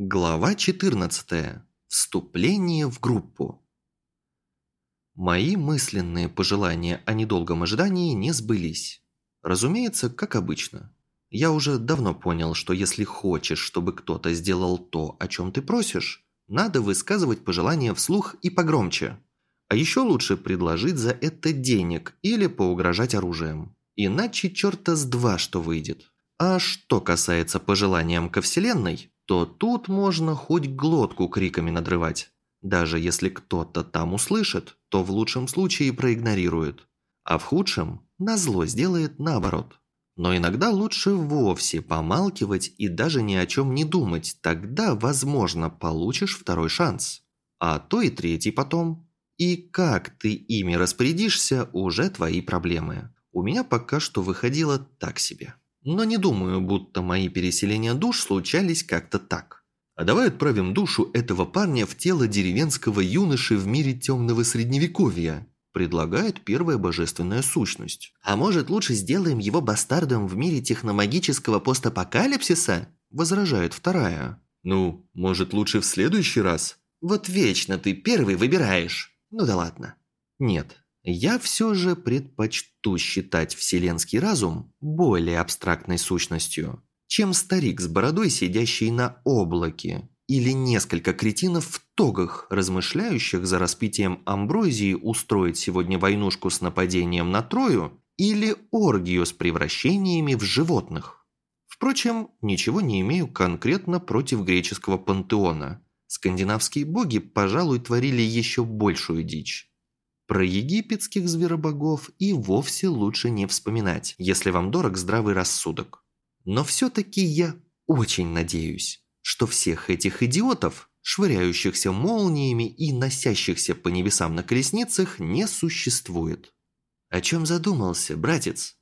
Глава 14. Вступление в группу. Мои мысленные пожелания о недолгом ожидании не сбылись. Разумеется, как обычно. Я уже давно понял, что если хочешь, чтобы кто-то сделал то, о чем ты просишь, надо высказывать пожелания вслух и погромче. А еще лучше предложить за это денег или поугрожать оружием. Иначе черта с два что выйдет. А что касается пожеланиям ко Вселенной, то тут можно хоть глотку криками надрывать. Даже если кто-то там услышит, то в лучшем случае проигнорирует, а в худшем назло сделает наоборот. Но иногда лучше вовсе помалкивать и даже ни о чем не думать, тогда, возможно, получишь второй шанс. А то и третий потом. И как ты ими распорядишься, уже твои проблемы. У меня пока что выходило так себе. Но не думаю, будто мои переселения душ случались как-то так. А давай отправим душу этого парня в тело деревенского юноши в мире темного средневековья, предлагает первая божественная сущность. А может лучше сделаем его бастардом в мире техномагического постапокалипсиса? Возражает вторая. Ну, может лучше в следующий раз? Вот вечно ты первый выбираешь. Ну да ладно. Нет, я все же предпочту считать вселенский разум более абстрактной сущностью, чем старик с бородой, сидящий на облаке, или несколько кретинов в тогах, размышляющих за распитием амброзии устроить сегодня войнушку с нападением на Трою или оргию с превращениями в животных. Впрочем, ничего не имею конкретно против греческого пантеона. Скандинавские боги, пожалуй, творили еще большую дичь. Про египетских зверобогов и вовсе лучше не вспоминать, если вам дорог здравый рассудок. Но все-таки я очень надеюсь, что всех этих идиотов, швыряющихся молниями и носящихся по небесам на колесницах, не существует. «О чем задумался, братец?»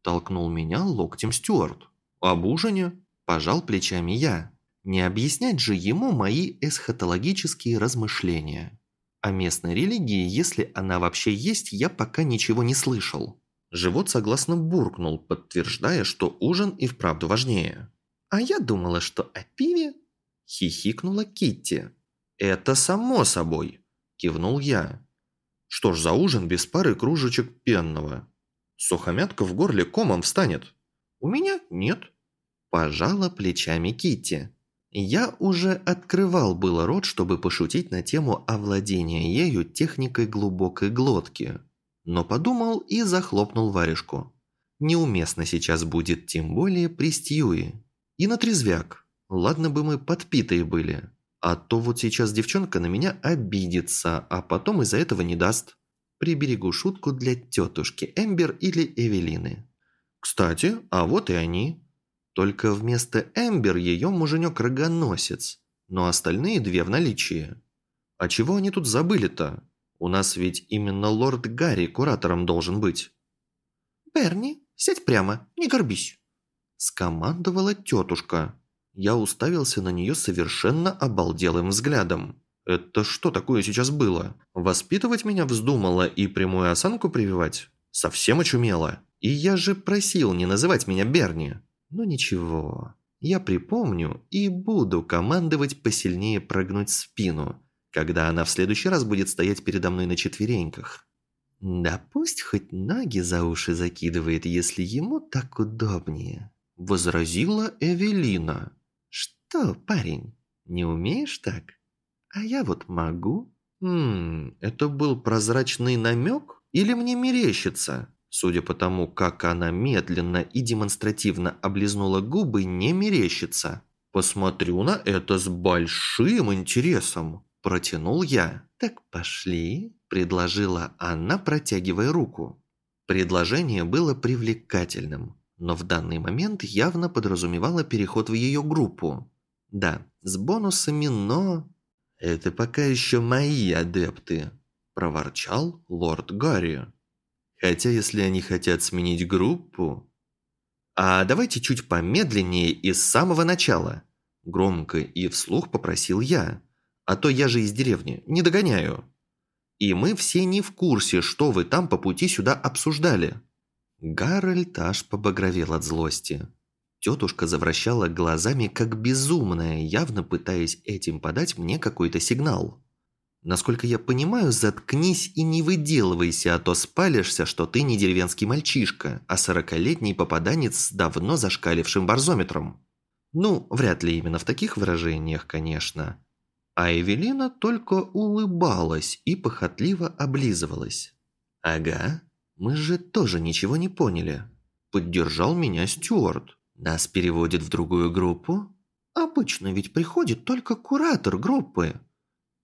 Толкнул меня локтем Стюарт. «Об ужине?» Пожал плечами я. Не объяснять же ему мои эсхатологические размышления. О местной религии, если она вообще есть, я пока ничего не слышал. Живот согласно буркнул, подтверждая, что ужин и вправду важнее. «А я думала, что о пиве...» – хихикнула Китти. «Это само собой», – кивнул я. «Что ж за ужин без пары кружечек пенного? Сухомятка в горле комом встанет». «У меня нет», – пожала плечами Китти. Я уже открывал было рот, чтобы пошутить на тему овладения ею техникой глубокой глотки, но подумал и захлопнул варежку. Неуместно сейчас будет, тем более при Стьюи. И на трезвяк. Ладно бы мы подпитые были. А то вот сейчас девчонка на меня обидится, а потом из-за этого не даст. Приберегу шутку для тетушки Эмбер или Эвелины. Кстати, а вот и они. Только вместо Эмбер ее муженек-рогоносец, но остальные две в наличии. А чего они тут забыли-то? У нас ведь именно лорд Гарри куратором должен быть. «Берни, сядь прямо, не горбись», – скомандовала тетушка. Я уставился на нее совершенно обалделым взглядом. Это что такое сейчас было? Воспитывать меня вздумала и прямую осанку прививать? Совсем очумела. И я же просил не называть меня Берни. Но ничего, я припомню и буду командовать посильнее прогнуть спину, когда она в следующий раз будет стоять передо мной на четвереньках. Да пусть хоть ноги за уши закидывает, если ему так удобнее, возразила Эвелина. Что, парень, не умеешь так? А я вот могу. Хм, это был прозрачный намек или мне мерещится? Судя по тому, как она медленно и демонстративно облизнула губы, не мерещится. «Посмотрю на это с большим интересом», – протянул я. «Так пошли», – предложила она, протягивая руку. Предложение было привлекательным, но в данный момент явно подразумевало переход в ее группу. Да, с бонусами, но... «Это пока еще мои адепты», – проворчал лорд Гарри. Хотя если они хотят сменить группу... А давайте чуть помедленнее и с самого начала. Громко и вслух попросил я. А то я же из деревни, не догоняю. И мы все не в курсе, что вы там по пути сюда обсуждали. Гарольд аж побагровел от злости. Тетушка завращала глазами как безумная, явно пытаясь этим подать мне какой-то сигнал. Насколько я понимаю, заткнись и не выделывайся, а то спалишься, что ты не деревенский мальчишка, а сорокалетний попаданец с давно зашкалившим барзометром. Ну, вряд ли именно в таких выражениях, конечно. А Эвелина только улыбалась и похотливо облизывалась. «Ага, мы же тоже ничего не поняли». Поддержал меня Стюарт. «Нас переводят в другую группу?» «Обычно ведь приходит только куратор группы»,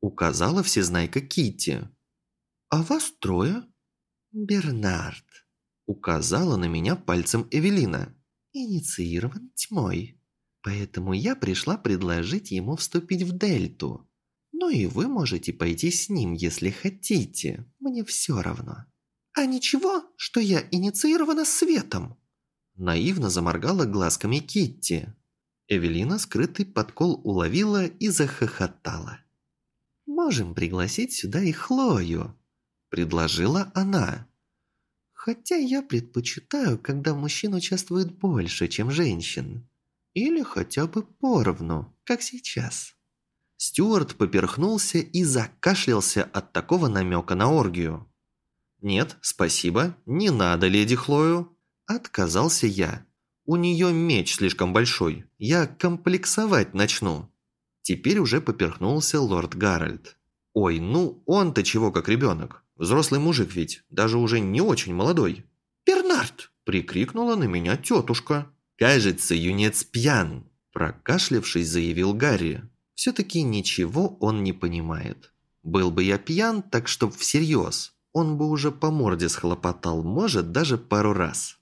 Указала всезнайка Китти. «А вас трое?» «Бернард», – указала на меня пальцем Эвелина. «Инициирован тьмой. Поэтому я пришла предложить ему вступить в Дельту. Ну и вы можете пойти с ним, если хотите. Мне все равно». «А ничего, что я инициирована светом?» Наивно заморгала глазками Китти. Эвелина скрытый подкол уловила и захохотала. «Можем пригласить сюда и Хлою», – предложила она. «Хотя я предпочитаю, когда мужчин участвует больше, чем женщин. Или хотя бы поровну, как сейчас». Стюарт поперхнулся и закашлялся от такого намека на оргию. «Нет, спасибо, не надо, леди Хлою», – отказался я. «У нее меч слишком большой, я комплексовать начну». Теперь уже поперхнулся лорд Гарольд. «Ой, ну он-то чего как ребенок? Взрослый мужик ведь, даже уже не очень молодой». «Бернард!» – прикрикнула на меня тетушка. «Кажется, юнец пьян», – прокашлявшись, заявил Гарри. «Все-таки ничего он не понимает. Был бы я пьян, так чтоб всерьез, он бы уже по морде схлопотал, может, даже пару раз».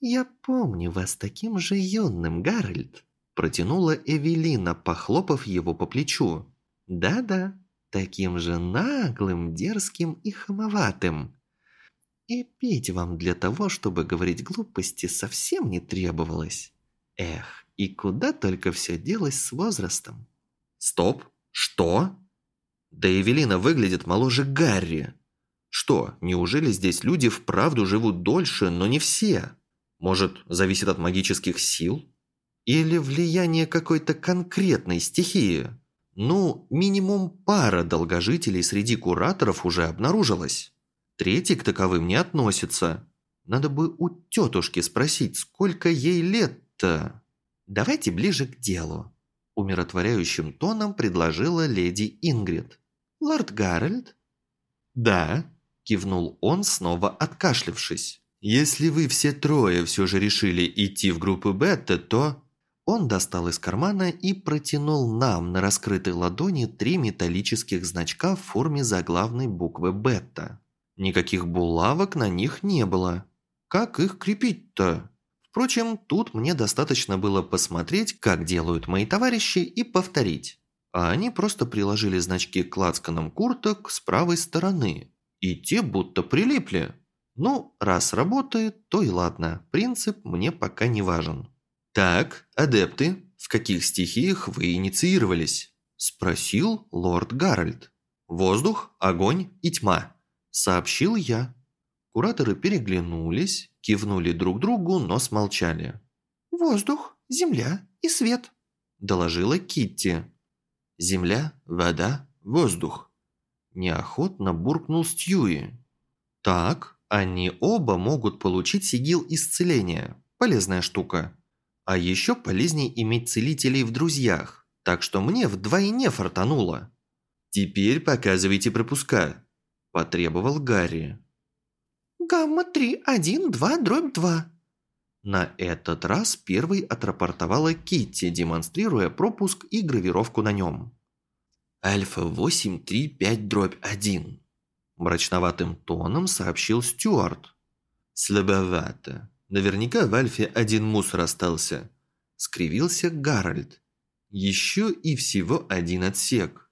«Я помню вас таким же юным, Гарольд», Протянула Эвелина, похлопав его по плечу. «Да-да, таким же наглым, дерзким и хамоватым. И пить вам для того, чтобы говорить глупости, совсем не требовалось. Эх, и куда только все делось с возрастом». «Стоп! Что?» «Да Эвелина выглядит моложе Гарри. Что, неужели здесь люди вправду живут дольше, но не все? Может, зависит от магических сил?» Или влияние какой-то конкретной стихии? Ну, минимум пара долгожителей среди кураторов уже обнаружилось. Третий к таковым не относится. Надо бы у тетушки спросить, сколько ей лет-то? Давайте ближе к делу. Умиротворяющим тоном предложила леди Ингрид. «Лорд Гарольд?» «Да», – кивнул он, снова откашлившись. «Если вы все трое все же решили идти в группу Бетта, то...» Он достал из кармана и протянул нам на раскрытой ладони три металлических значка в форме заглавной буквы «Бета». Никаких булавок на них не было. Как их крепить-то? Впрочем, тут мне достаточно было посмотреть, как делают мои товарищи, и повторить. А они просто приложили значки к лацканам курток с правой стороны. И те будто прилипли. Ну, раз работает, то и ладно. Принцип мне пока не важен. «Так, адепты, в каких стихиях вы инициировались?» – спросил лорд Гарольд. «Воздух, огонь и тьма», – сообщил я. Кураторы переглянулись, кивнули друг другу, но смолчали. «Воздух, земля и свет», – доложила Китти. «Земля, вода, воздух», – неохотно буркнул Стьюи. «Так, они оба могут получить сигил исцеления. Полезная штука. А еще полезней иметь целителей в друзьях, так что мне вдвойне фартануло. «Теперь показывайте пропуска», – потребовал Гарри. «Гамма-3, 1, 2, дробь 2». На этот раз первой отрапортовала Китти, демонстрируя пропуск и гравировку на нем. «Альфа-8, 3, 5, дробь 1», – мрачноватым тоном сообщил Стюарт. «Слабовато», Наверняка в Альфе один мусор остался. Скривился Гарольд. Еще и всего один отсек.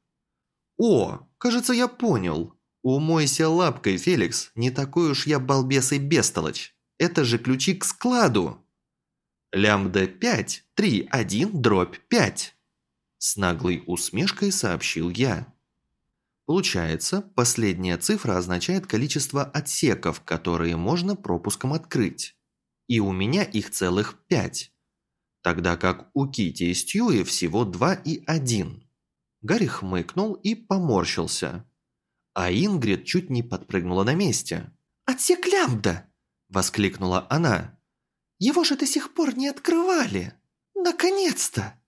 О, кажется, я понял. Умойся лапкой, Феликс. Не такой уж я балбес и бестолочь. Это же ключи к складу. Лямбда 5, 3, 1, дробь 5. С наглой усмешкой сообщил я. Получается, последняя цифра означает количество отсеков, которые можно пропуском открыть и у меня их целых пять. тогда как у Кити и Стьюи всего два и один. Гарри хмыкнул и поморщился. А Ингрид чуть не подпрыгнула на месте. «Отсек лямбда!» – воскликнула она. «Его же до сих пор не открывали! Наконец-то!»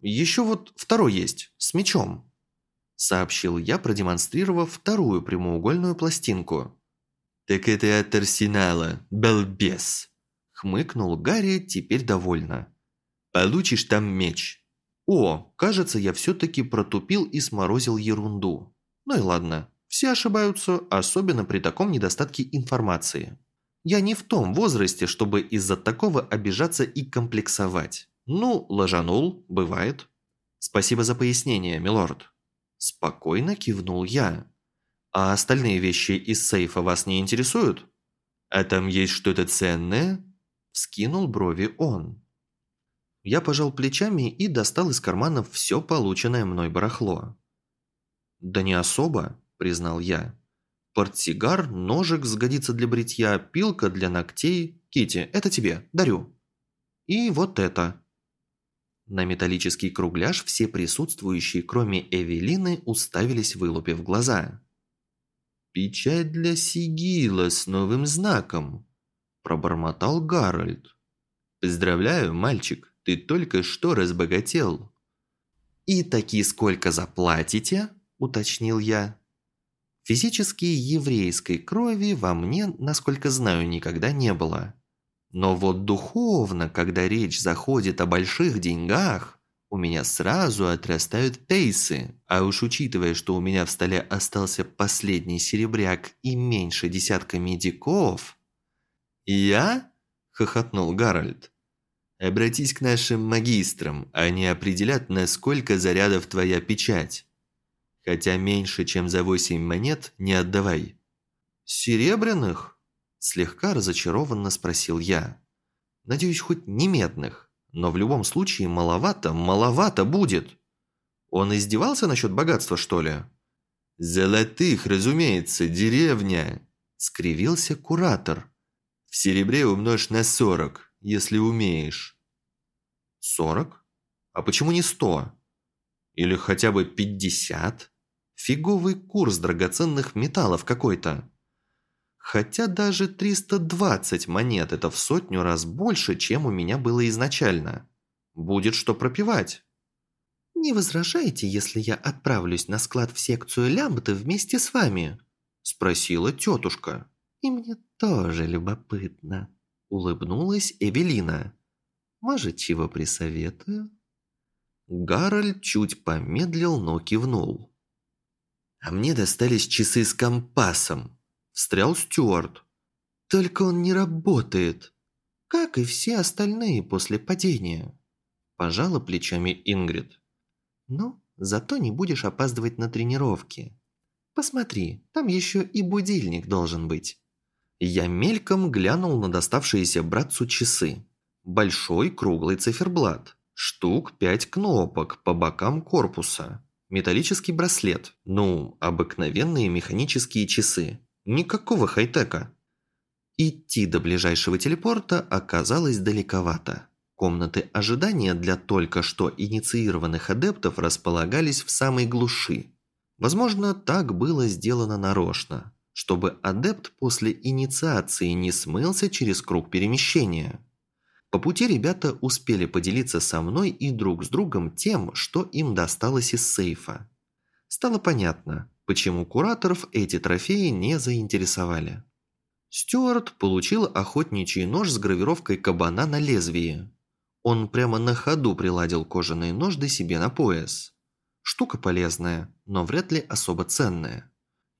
«Еще вот второй есть, с мечом», – сообщил я, продемонстрировав вторую прямоугольную пластинку. «Так это от арсенала, балбес!» – хмыкнул Гарри, теперь довольно. «Получишь там меч». «О, кажется, я все-таки протупил и сморозил ерунду. Ну и ладно, все ошибаются, особенно при таком недостатке информации. Я не в том возрасте, чтобы из-за такого обижаться и комплексовать. Ну, ложанул, бывает. Спасибо за пояснение, милорд. Спокойно кивнул я. А остальные вещи из сейфа вас не интересуют? А там есть что-то ценное? Вскинул брови он. Я пожал плечами и достал из карманов все полученное мной барахло. «Да не особо», – признал я. «Портсигар, ножик сгодится для бритья, пилка для ногтей. Кити, это тебе, дарю. И вот это». На металлический кругляш все присутствующие, кроме Эвелины, уставились, вылупив глаза. «Печать для сигила с новым знаком», – пробормотал Гарольд. «Поздравляю, мальчик, ты только что разбогател». «И таки сколько заплатите?» уточнил я. Физически еврейской крови во мне, насколько знаю, никогда не было. Но вот духовно, когда речь заходит о больших деньгах, у меня сразу отрастают пейсы. А уж учитывая, что у меня в столе остался последний серебряк и меньше десятка медиков... «Я?» – хохотнул Гарольд. «Обратись к нашим магистрам, они определят, насколько зарядов твоя печать». Хотя меньше, чем за восемь монет, не отдавай». «Серебряных?» – слегка разочарованно спросил я. «Надеюсь, хоть не медных, но в любом случае маловато, маловато будет». Он издевался насчет богатства, что ли? «Золотых, разумеется, деревня!» – скривился куратор. «В серебре умножь на сорок, если умеешь». «Сорок? А почему не сто?» Или хотя бы 50? Фиговый курс драгоценных металлов какой-то. Хотя даже 320 монет – это в сотню раз больше, чем у меня было изначально. Будет что пропивать. «Не возражаете, если я отправлюсь на склад в секцию лямбды вместе с вами?» – спросила тетушка. «И мне тоже любопытно», – улыбнулась Эвелина. «Может, чего присоветую?» Гарольд чуть помедлил, но кивнул. «А мне достались часы с компасом», – встрял Стюарт. «Только он не работает, как и все остальные после падения», – пожала плечами Ингрид. «Ну, зато не будешь опаздывать на тренировки. Посмотри, там еще и будильник должен быть». Я мельком глянул на доставшиеся братцу часы. Большой круглый циферблат – Штук пять кнопок по бокам корпуса. Металлический браслет. Ну, обыкновенные механические часы. Никакого хай-тека. Идти до ближайшего телепорта оказалось далековато. Комнаты ожидания для только что инициированных адептов располагались в самой глуши. Возможно, так было сделано нарочно, чтобы адепт после инициации не смылся через круг перемещения. По пути ребята успели поделиться со мной и друг с другом тем, что им досталось из сейфа. Стало понятно, почему кураторов эти трофеи не заинтересовали. Стюарт получил охотничий нож с гравировкой кабана на лезвии. Он прямо на ходу приладил кожаный нож до себе на пояс. Штука полезная, но вряд ли особо ценная.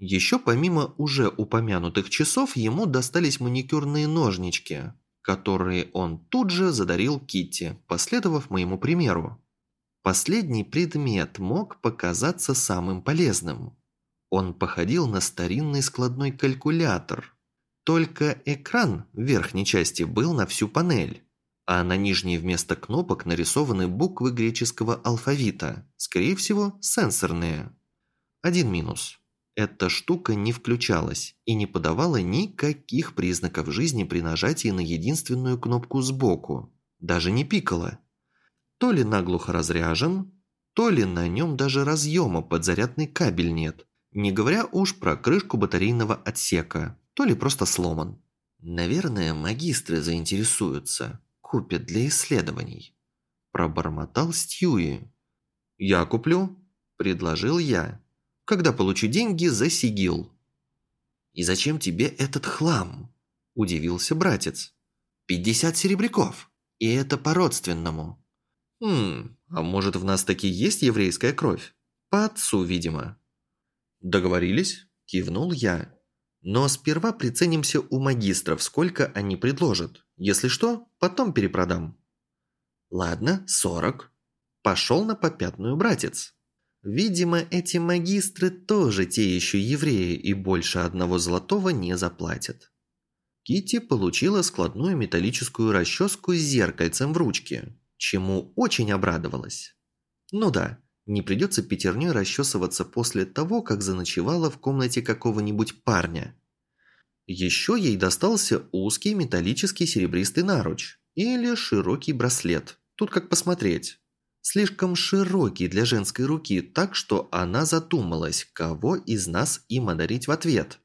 Еще помимо уже упомянутых часов ему достались маникюрные ножнички, которые он тут же задарил Китти, последовав моему примеру. Последний предмет мог показаться самым полезным. Он походил на старинный складной калькулятор. Только экран в верхней части был на всю панель, а на нижней вместо кнопок нарисованы буквы греческого алфавита, скорее всего, сенсорные. Один минус. Эта штука не включалась и не подавала никаких признаков жизни при нажатии на единственную кнопку сбоку. даже не пикало. То ли наглухо разряжен, то ли на нем даже разъема под зарядный кабель нет, не говоря уж про крышку батарейного отсека, то ли просто сломан. Наверное, магистры заинтересуются, купят для исследований. Пробормотал Стьюи. «Я куплю», – предложил я. «Когда получу деньги за сигил». «И зачем тебе этот хлам?» – удивился братец. «Пятьдесят серебряков, и это по-родственному». «Хм, а может в нас таки есть еврейская кровь? По отцу, видимо». «Договорились?» – кивнул я. «Но сперва приценимся у магистров, сколько они предложат. Если что, потом перепродам». «Ладно, сорок». Пошел на попятную братец. Видимо, эти магистры тоже те еще евреи и больше одного золотого не заплатят. Кити получила складную металлическую расческу с зеркальцем в ручке, чему очень обрадовалась. Ну да, не придется пятерней расчесываться после того, как заночевала в комнате какого-нибудь парня. Еще ей достался узкий металлический серебристый наруч или широкий браслет, тут как посмотреть. Слишком широкий для женской руки, так что она задумалась, кого из нас им одарить в ответ.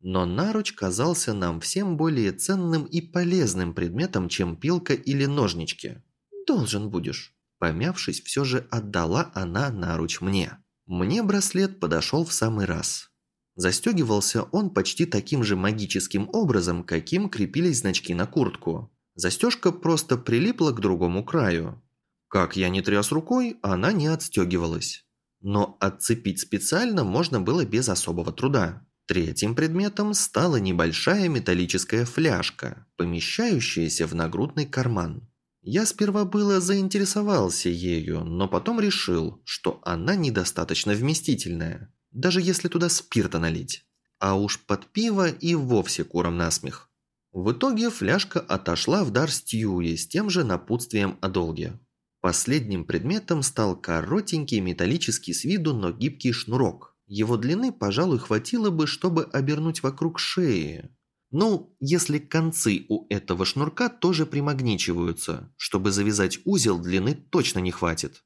Но наруч казался нам всем более ценным и полезным предметом, чем пилка или ножнички. «Должен будешь». Помявшись, все же отдала она наруч мне. Мне браслет подошел в самый раз. Застегивался он почти таким же магическим образом, каким крепились значки на куртку. Застежка просто прилипла к другому краю. Как я не тряс рукой, она не отстегивалась. Но отцепить специально можно было без особого труда. Третьим предметом стала небольшая металлическая фляжка, помещающаяся в нагрудный карман. Я сперва было заинтересовался ею, но потом решил, что она недостаточно вместительная, даже если туда спирта налить. А уж под пиво и вовсе куром насмех. В итоге фляжка отошла в дар Стьюи с тем же напутствием о долге. Последним предметом стал коротенький металлический с виду, но гибкий шнурок. Его длины, пожалуй, хватило бы, чтобы обернуть вокруг шеи, ну, если концы у этого шнурка тоже примагничиваются, чтобы завязать узел длины точно не хватит.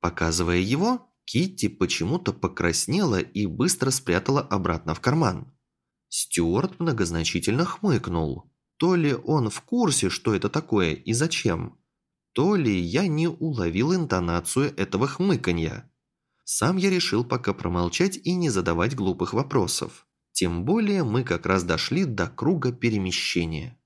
Показывая его, Китти почему-то покраснела и быстро спрятала обратно в карман. Стюарт многозначительно хмыкнул. То ли он в курсе, что это такое и зачем, то ли я не уловил интонацию этого хмыканья. Сам я решил пока промолчать и не задавать глупых вопросов. Тем более мы как раз дошли до круга перемещения.